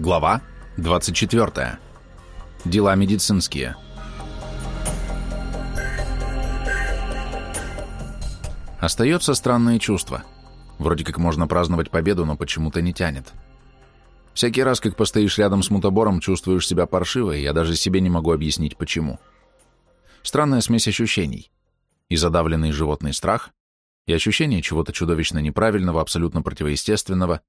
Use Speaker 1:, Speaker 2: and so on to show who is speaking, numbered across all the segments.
Speaker 1: Глава 24. Дела медицинские. Остается странное чувство. Вроде как можно праздновать победу, но почему-то не тянет. Всякий раз, как постоишь рядом с мутобором, чувствуешь себя паршиво, и я даже себе не могу объяснить, почему. Странная смесь ощущений. И задавленный животный страх, и ощущение чего-то чудовищно неправильного, абсолютно противоестественного,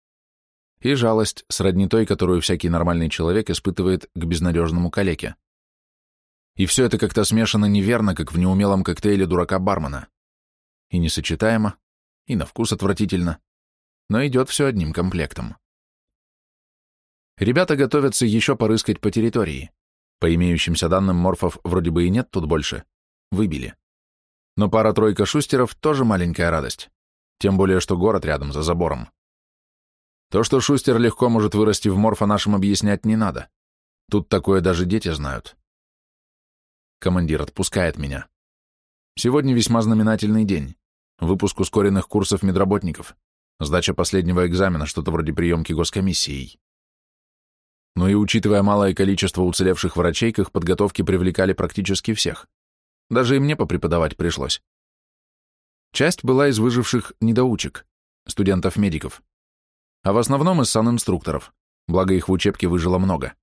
Speaker 1: и жалость, сродни той, которую всякий нормальный человек испытывает к безнадежному калеке. И все это как-то смешано неверно, как в неумелом коктейле дурака-бармена. И несочетаемо, и на вкус отвратительно, но идет все одним комплектом. Ребята готовятся еще порыскать по территории. По имеющимся данным, морфов вроде бы и нет тут больше. Выбили. Но пара-тройка шустеров тоже маленькая радость. Тем более, что город рядом, за забором. То, что Шустер легко может вырасти в морфа, нашим объяснять не надо. Тут такое даже дети знают. Командир отпускает меня. Сегодня весьма знаменательный день. Выпуск ускоренных курсов медработников. Сдача последнего экзамена, что-то вроде приемки госкомиссией. Но и учитывая малое количество уцелевших врачей, к их подготовке привлекали практически всех. Даже и мне попреподавать пришлось. Часть была из выживших недоучек, студентов-медиков а в основном из санинструкторов, благо их в учебке выжило много.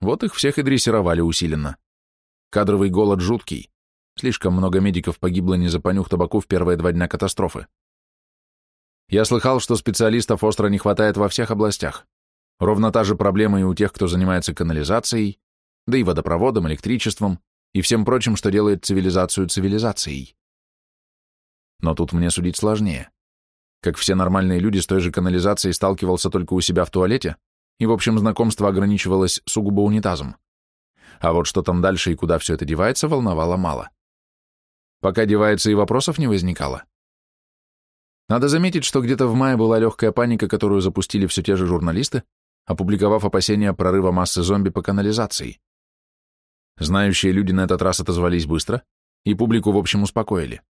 Speaker 1: Вот их всех и дрессировали усиленно. Кадровый голод жуткий. Слишком много медиков погибло не за понюх табаку в первые два дня катастрофы. Я слыхал, что специалистов остро не хватает во всех областях. Ровно та же проблема и у тех, кто занимается канализацией, да и водопроводом, электричеством и всем прочим, что делает цивилизацию цивилизацией. Но тут мне судить сложнее. Как все нормальные люди с той же канализацией сталкивался только у себя в туалете, и, в общем, знакомство ограничивалось сугубо унитазом. А вот что там дальше и куда все это девается, волновало мало. Пока девается и вопросов не возникало. Надо заметить, что где-то в мае была легкая паника, которую запустили все те же журналисты, опубликовав опасения прорыва массы зомби по канализации. Знающие люди на этот раз отозвались быстро, и публику в общем успокоили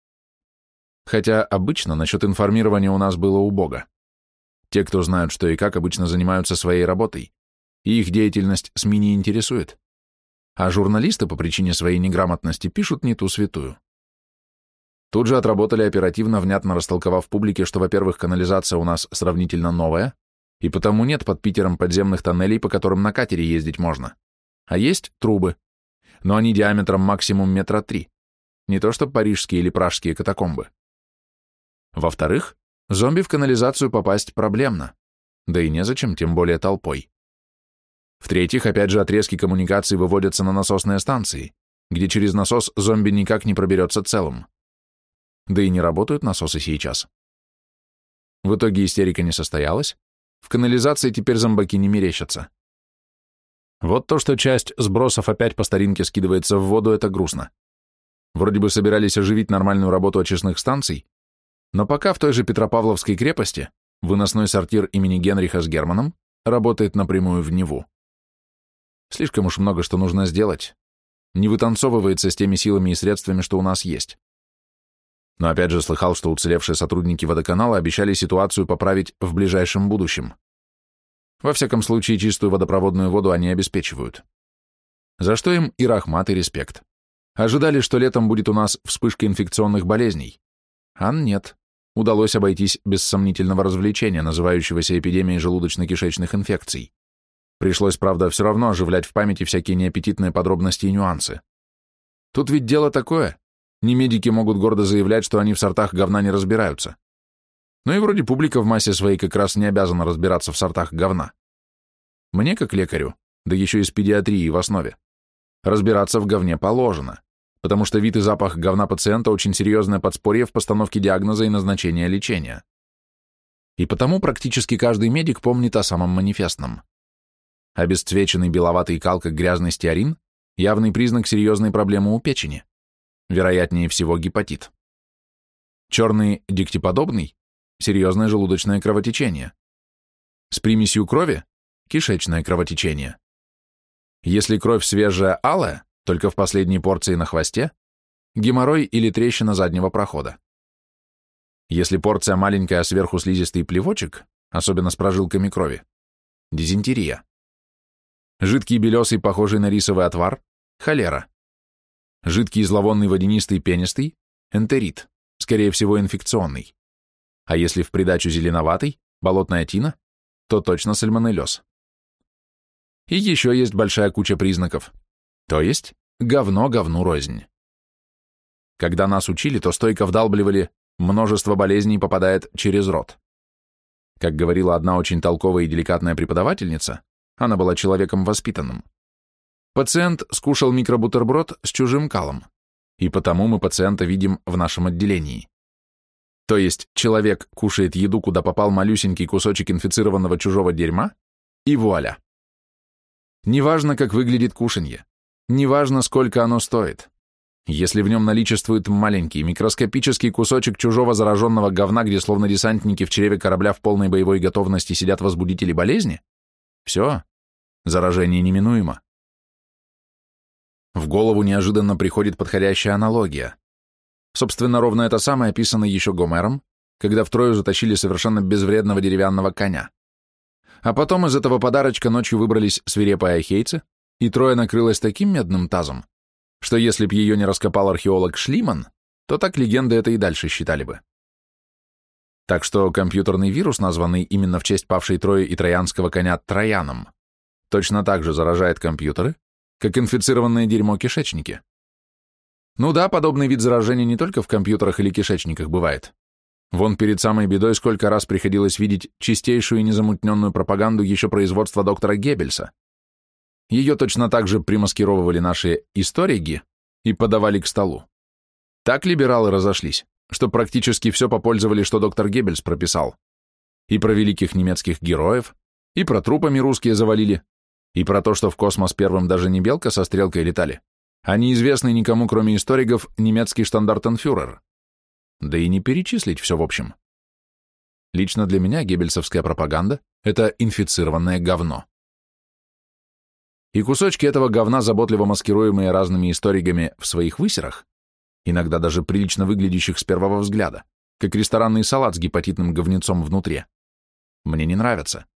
Speaker 1: хотя обычно насчет информирования у нас было убого. Те, кто знают, что и как, обычно занимаются своей работой, и их деятельность СМИ не интересует. А журналисты по причине своей неграмотности пишут не ту святую. Тут же отработали оперативно, внятно растолковав публике, что, во-первых, канализация у нас сравнительно новая, и потому нет под Питером подземных тоннелей, по которым на катере ездить можно. А есть трубы, но они диаметром максимум метра три, не то что парижские или пражские катакомбы. Во-вторых, зомби в канализацию попасть проблемно, да и незачем, тем более толпой. В-третьих, опять же, отрезки коммуникаций выводятся на насосные станции, где через насос зомби никак не проберется целым. Да и не работают насосы сейчас. В итоге истерика не состоялась, в канализации теперь зомбаки не мерещатся. Вот то, что часть сбросов опять по старинке скидывается в воду, это грустно. Вроде бы собирались оживить нормальную работу очистных станций, но пока в той же Петропавловской крепости выносной сортир имени Генриха с Германом работает напрямую в Неву. Слишком уж много что нужно сделать. Не вытанцовывается с теми силами и средствами, что у нас есть. Но опять же слыхал, что уцелевшие сотрудники водоканала обещали ситуацию поправить в ближайшем будущем. Во всяком случае, чистую водопроводную воду они обеспечивают. За что им и рахмат, и респект. Ожидали, что летом будет у нас вспышка инфекционных болезней. А нет удалось обойтись без сомнительного развлечения, называющегося эпидемией желудочно-кишечных инфекций. Пришлось, правда, все равно оживлять в памяти всякие неаппетитные подробности и нюансы. Тут ведь дело такое. Не медики могут гордо заявлять, что они в сортах говна не разбираются. Ну и вроде публика в массе своей как раз не обязана разбираться в сортах говна. Мне, как лекарю, да еще и с педиатрией в основе, разбираться в говне положено потому что вид и запах говна пациента очень серьезное подспорье в постановке диагноза и назначения лечения. И потому практически каждый медик помнит о самом манифестном. Обесцвеченный беловатый кал, как грязный стеарин, явный признак серьезной проблемы у печени, вероятнее всего гепатит. Черный диктиподобный – серьезное желудочное кровотечение. С примесью крови – кишечное кровотечение. Если кровь свежая алая, только в последней порции на хвосте, геморрой или трещина заднего прохода. Если порция маленькая, а сверху слизистый плевочек, особенно с прожилками крови, дизентерия, Жидкий белесый, похожий на рисовый отвар – холера. Жидкий зловонный водянистый пенистый – энтерит, скорее всего инфекционный. А если в придачу зеленоватый – болотная тина, то точно сальмонеллез. И еще есть большая куча признаков. То есть говно говну рознь. Когда нас учили, то стойко вдалбливали «множество болезней попадает через рот». Как говорила одна очень толковая и деликатная преподавательница, она была человеком воспитанным. Пациент скушал микробутерброд с чужим калом, и потому мы пациента видим в нашем отделении. То есть человек кушает еду, куда попал малюсенький кусочек инфицированного чужого дерьма, и вуаля. Неважно, как выглядит кушанье, неважно, сколько оно стоит. Если в нем наличествует маленький, микроскопический кусочек чужого зараженного говна, где словно десантники в чреве корабля в полной боевой готовности сидят возбудители болезни, все, заражение неминуемо. В голову неожиданно приходит подходящая аналогия. Собственно, ровно это самое описано еще Гомером, когда втрое затащили совершенно безвредного деревянного коня. А потом из этого подарочка ночью выбрались свирепые ахейцы, и трое накрылось таким медным тазом, что если б ее не раскопал археолог Шлиман, то так легенды это и дальше считали бы. Так что компьютерный вирус, названный именно в честь павшей Трои и троянского коня Трояном, точно так же заражает компьютеры, как инфицированное дерьмо кишечники. Ну да, подобный вид заражения не только в компьютерах или кишечниках бывает. Вон перед самой бедой сколько раз приходилось видеть чистейшую и незамутненную пропаганду еще производства доктора Геббельса. Ее точно так же примаскировывали наши историки и подавали к столу. Так либералы разошлись, что практически все попользовали, что доктор Геббельс прописал. И про великих немецких героев, и про трупами русские завалили, и про то, что в космос первым даже не белка со стрелкой летали, а неизвестный никому, кроме историков, немецкий штандартенфюрер. Да и не перечислить все в общем. Лично для меня геббельсовская пропаганда – это инфицированное говно. И кусочки этого говна, заботливо маскируемые разными историками в своих высерах, иногда даже прилично выглядящих с первого взгляда, как ресторанный салат с гепатитным говнецом внутри, мне не нравятся.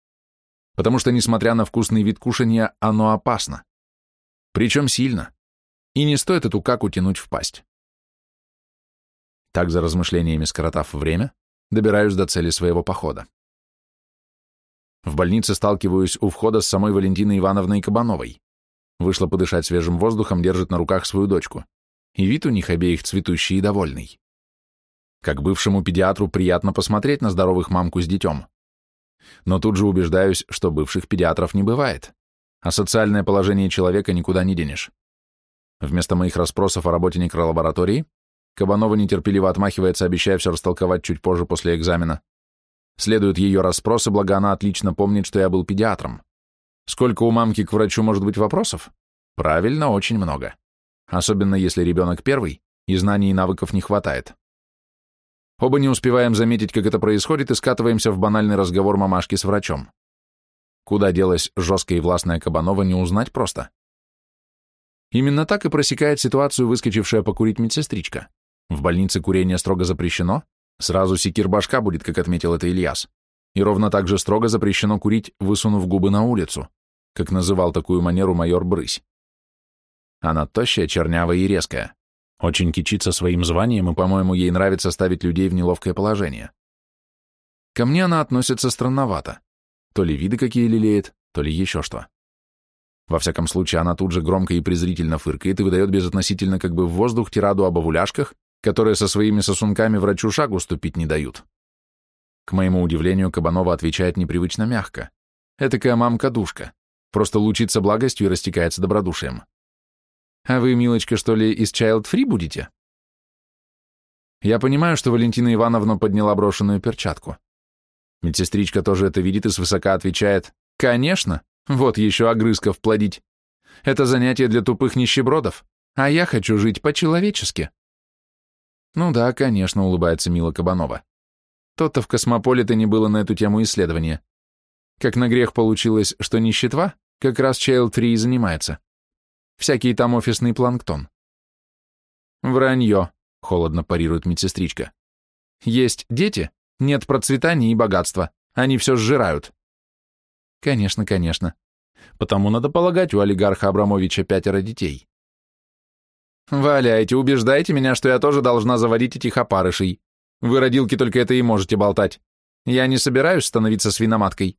Speaker 1: Потому что, несмотря на вкусный вид кушания, оно опасно. Причем сильно и не стоит эту каку тянуть в пасть. Так, за размышлениями скоротав время, добираюсь до цели своего похода. В больнице сталкиваюсь у входа с самой Валентиной Ивановной Кабановой. Вышла подышать свежим воздухом, держит на руках свою дочку. И вид у них обеих цветущий и довольный. Как бывшему педиатру приятно посмотреть на здоровых мамку с детем. Но тут же убеждаюсь, что бывших педиатров не бывает, а социальное положение человека никуда не денешь. Вместо моих расспросов о работе некролаборатории Кабанова нетерпеливо отмахивается, обещая все растолковать чуть позже после экзамена. Следуют ее расспросы, благо она отлично помнит, что я был педиатром. Сколько у мамки к врачу может быть вопросов? Правильно, очень много. Особенно если ребенок первый, и знаний и навыков не хватает. Оба не успеваем заметить, как это происходит, и скатываемся в банальный разговор мамашки с врачом. Куда делась жесткая и властная Кабанова, не узнать просто. Именно так и просекает ситуацию выскочившая покурить медсестричка. В больнице курение строго запрещено, сразу секир башка будет, как отметил это Ильяс. И ровно так же строго запрещено курить, высунув губы на улицу, как называл такую манеру майор Брысь. Она тощая, чернявая и резкая. Очень кичится своим званием, и, по-моему, ей нравится ставить людей в неловкое положение. Ко мне она относится странновато. То ли виды какие лелеет, то ли еще что. Во всяком случае, она тут же громко и презрительно фыркает и выдает безотносительно как бы в воздух тираду об овуляшках, которые со своими сосунками врачу шагу ступить не дают. К моему удивлению, Кабанова отвечает непривычно мягко. Этакая мамка-душка. Просто лучится благостью и растекается добродушием. А вы, милочка, что ли, из Child Free будете? Я понимаю, что Валентина Ивановна подняла брошенную перчатку. Медсестричка тоже это видит и свысока отвечает «Конечно, вот еще огрызков плодить. Это занятие для тупых нищебродов, а я хочу жить по-человечески. Ну да, конечно, улыбается Мила Кабанова. То-то в Космополите было на эту тему исследования. Как на грех получилось, что нищетва как раз Child-3 и занимается. Всякий там офисный планктон. Вранье, холодно парирует медсестричка. Есть дети, нет процветания и богатства. Они все сжирают. Конечно, конечно. Потому надо полагать, у олигарха Абрамовича пятеро детей. «Валяйте, убеждайте меня, что я тоже должна заводить этих опарышей. Вы, родилки, только это и можете болтать. Я не собираюсь становиться свиноматкой».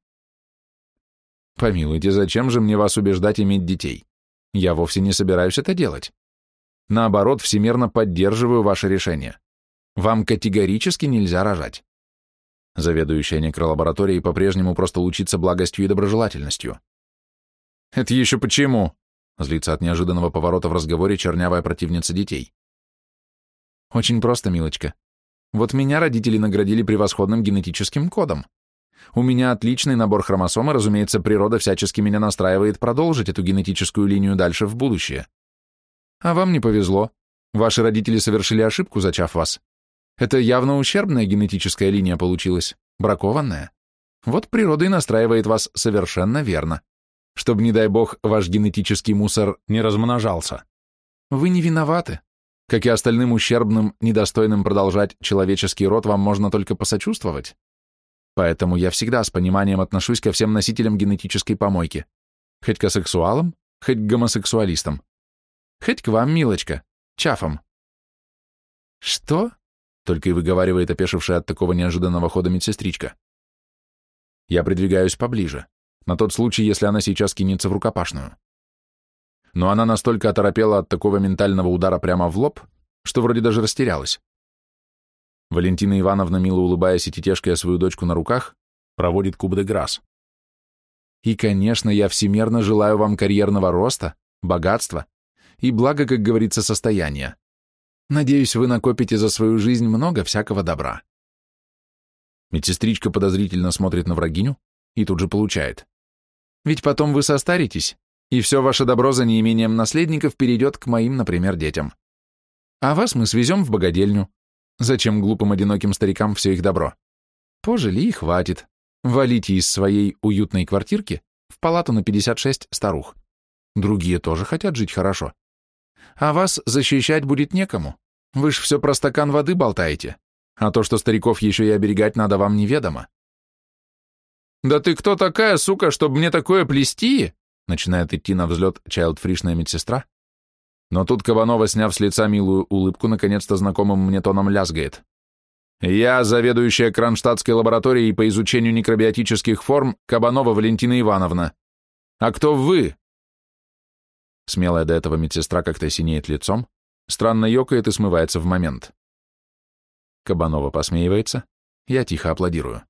Speaker 1: «Помилуйте, зачем же мне вас убеждать иметь детей? Я вовсе не собираюсь это делать. Наоборот, всемирно поддерживаю ваше решение. Вам категорически нельзя рожать. Заведующая некролабораторией по-прежнему просто лучится благостью и доброжелательностью. «Это еще почему?» — злится от неожиданного поворота в разговоре чернявая противница детей. «Очень просто, милочка. Вот меня родители наградили превосходным генетическим кодом. У меня отличный набор хромосом, и, разумеется, природа всячески меня настраивает продолжить эту генетическую линию дальше в будущее. А вам не повезло. Ваши родители совершили ошибку, зачав вас. Это явно ущербная генетическая линия получилась, бракованная. Вот природа и настраивает вас совершенно верно, чтобы, не дай бог, ваш генетический мусор не размножался. Вы не виноваты. Как и остальным ущербным, недостойным продолжать человеческий род, вам можно только посочувствовать. Поэтому я всегда с пониманием отношусь ко всем носителям генетической помойки. Хоть к асексуалам, хоть к гомосексуалистам. Хоть к вам, милочка, чафам. Что? только и выговаривает опешившая от такого неожиданного хода медсестричка. Я придвигаюсь поближе, на тот случай, если она сейчас кинется в рукопашную. Но она настолько оторопела от такого ментального удара прямо в лоб, что вроде даже растерялась. Валентина Ивановна, мило улыбаясь и тетешкая свою дочку на руках, проводит куб де грас. И, конечно, я всемерно желаю вам карьерного роста, богатства и благо, как говорится, состояния. Надеюсь, вы накопите за свою жизнь много всякого добра. Медсестричка подозрительно смотрит на врагиню и тут же получает. Ведь потом вы состаритесь, и все ваше добро за неимением наследников перейдет к моим, например, детям. А вас мы свезем в богадельню. Зачем глупым одиноким старикам все их добро? Пожили и хватит. Валите из своей уютной квартирки в палату на 56 старух. Другие тоже хотят жить хорошо а вас защищать будет некому. Вы ж все про стакан воды болтаете, а то, что стариков еще и оберегать надо, вам неведомо. «Да ты кто такая, сука, чтобы мне такое плести?» начинает идти на взлет чайлдфришная медсестра. Но тут Кабанова, сняв с лица милую улыбку, наконец-то знакомым мне тоном лязгает. «Я заведующая Кронштадтской лабораторией по изучению микробиотических форм Кабанова Валентина Ивановна. А кто вы?» Смелая до этого медсестра как-то синеет лицом, странно ёкает и смывается в момент. Кабанова посмеивается, я тихо аплодирую.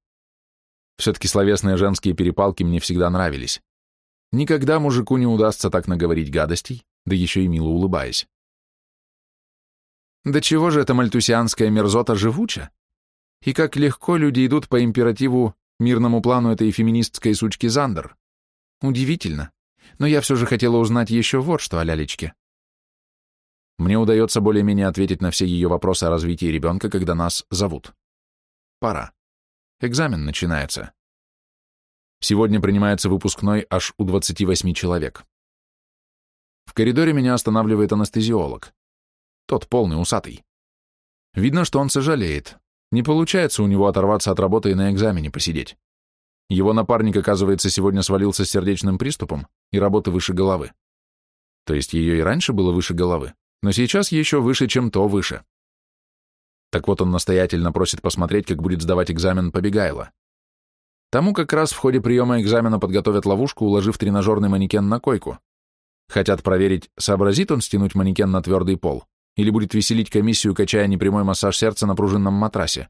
Speaker 1: Все-таки словесные женские перепалки мне всегда нравились. Никогда мужику не удастся так наговорить гадостей, да еще и мило улыбаясь. Да чего же эта мальтусианская мерзота живуча? И как легко люди идут по императиву мирному плану этой феминистской сучки Зандер. Удивительно но я все же хотела узнать еще вот что о лялечке. Мне удается более-менее ответить на все ее вопросы о развитии ребенка, когда нас зовут. Пора. Экзамен начинается. Сегодня принимается выпускной аж у 28 человек. В коридоре меня останавливает анестезиолог. Тот полный, усатый. Видно, что он сожалеет. Не получается у него оторваться от работы и на экзамене посидеть. Его напарник, оказывается, сегодня свалился с сердечным приступом и работы выше головы. То есть ее и раньше было выше головы, но сейчас еще выше, чем то выше. Так вот он настоятельно просит посмотреть, как будет сдавать экзамен Побегайло. Тому как раз в ходе приема экзамена подготовят ловушку, уложив тренажерный манекен на койку. Хотят проверить, сообразит он стянуть манекен на твердый пол или будет веселить комиссию, качая непрямой массаж сердца на пружинном матрасе.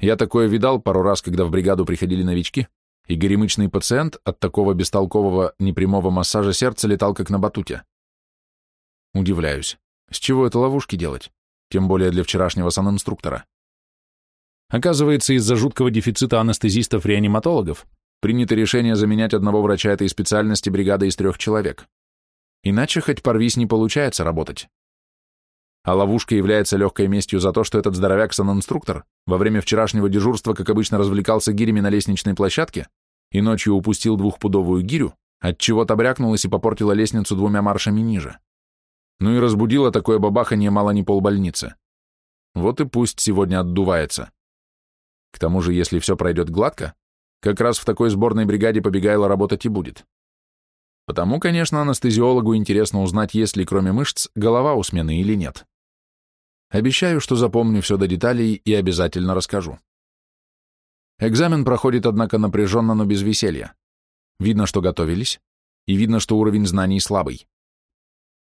Speaker 1: Я такое видал пару раз, когда в бригаду приходили новички, и горемычный пациент от такого бестолкового непрямого массажа сердца летал как на батуте. Удивляюсь, с чего это ловушки делать, тем более для вчерашнего санинструктора. Оказывается, из-за жуткого дефицита анестезистов-реаниматологов принято решение заменять одного врача этой специальности бригадой из трех человек. Иначе хоть порвись не получается работать а ловушка является легкой местью за то, что этот здоровяк-санинструктор во время вчерашнего дежурства, как обычно, развлекался гирями на лестничной площадке и ночью упустил двухпудовую гирю, отчего-то брякнулась и попортила лестницу двумя маршами ниже. Ну и разбудило такое бабаханье мало не полбольницы. Вот и пусть сегодня отдувается. К тому же, если все пройдет гладко, как раз в такой сборной бригаде Побегайло работать и будет. Потому, конечно, анестезиологу интересно узнать, есть ли кроме мышц голова у смены или нет. Обещаю, что запомню все до деталей и обязательно расскажу. Экзамен проходит, однако, напряженно, но без веселья. Видно, что готовились, и видно, что уровень знаний слабый.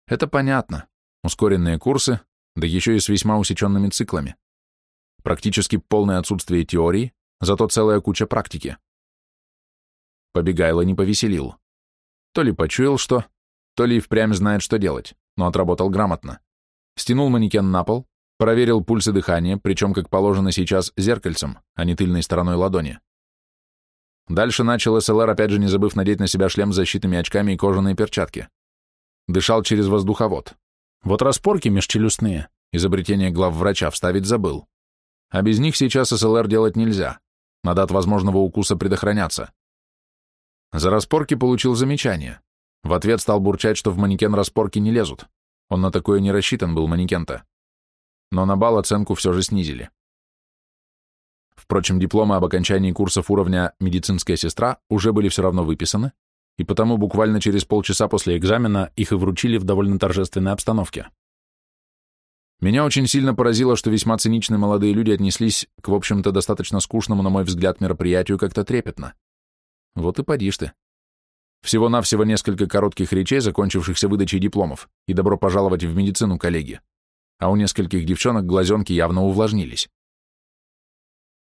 Speaker 1: Это понятно. Ускоренные курсы, да еще и с весьма усеченными циклами. Практически полное отсутствие теории, зато целая куча практики. Побегайло не повеселил. То ли почуял что, то ли впрямь знает, что делать, но отработал грамотно. Стянул манекен на пол, проверил пульс и дыхание, причем, как положено сейчас, зеркальцем, а не тыльной стороной ладони. Дальше начал СЛР, опять же не забыв надеть на себя шлем с защитными очками и кожаные перчатки. Дышал через воздуховод. Вот распорки межчелюстные, изобретение главврача вставить забыл. А без них сейчас СЛР делать нельзя. Надо от возможного укуса предохраняться. За распорки получил замечание. В ответ стал бурчать, что в манекен распорки не лезут. Он на такое не рассчитан был, манекен-то. Но на бал оценку все же снизили. Впрочем, дипломы об окончании курсов уровня «медицинская сестра» уже были все равно выписаны, и потому буквально через полчаса после экзамена их и вручили в довольно торжественной обстановке. Меня очень сильно поразило, что весьма циничные молодые люди отнеслись к, в общем-то, достаточно скучному, на мой взгляд, мероприятию как-то трепетно. Вот и поди ты. Всего-навсего несколько коротких речей, закончившихся выдачей дипломов, и добро пожаловать в медицину, коллеги. А у нескольких девчонок глазенки явно увлажнились.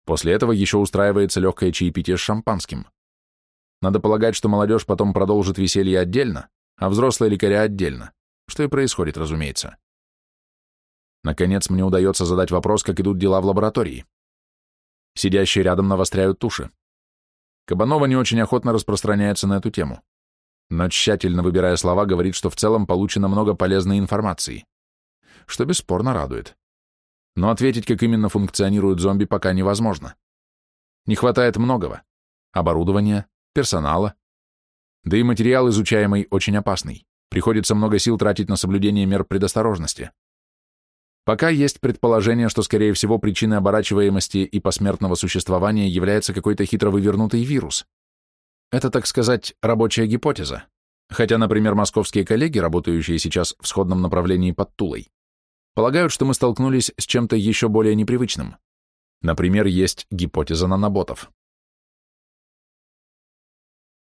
Speaker 1: После этого еще устраивается легкое чаепитие с шампанским. Надо полагать, что молодежь потом продолжит веселье отдельно, а взрослые лекаря отдельно, что и происходит, разумеется. Наконец, мне удается задать вопрос, как идут дела в лаборатории. Сидящие рядом навостряют туши. Кабанова не очень охотно распространяется на эту тему, но тщательно выбирая слова, говорит, что в целом получено много полезной информации, что бесспорно радует. Но ответить, как именно функционируют зомби, пока невозможно. Не хватает многого. Оборудования, персонала. Да и материал изучаемый очень опасный. Приходится много сил тратить на соблюдение мер предосторожности. Пока есть предположение, что, скорее всего, причиной оборачиваемости и посмертного существования является какой-то хитро вывернутый вирус. Это, так сказать, рабочая гипотеза. Хотя, например, московские коллеги, работающие сейчас в сходном направлении под Тулой, полагают, что мы столкнулись с чем-то еще более непривычным. Например, есть гипотеза наноботов.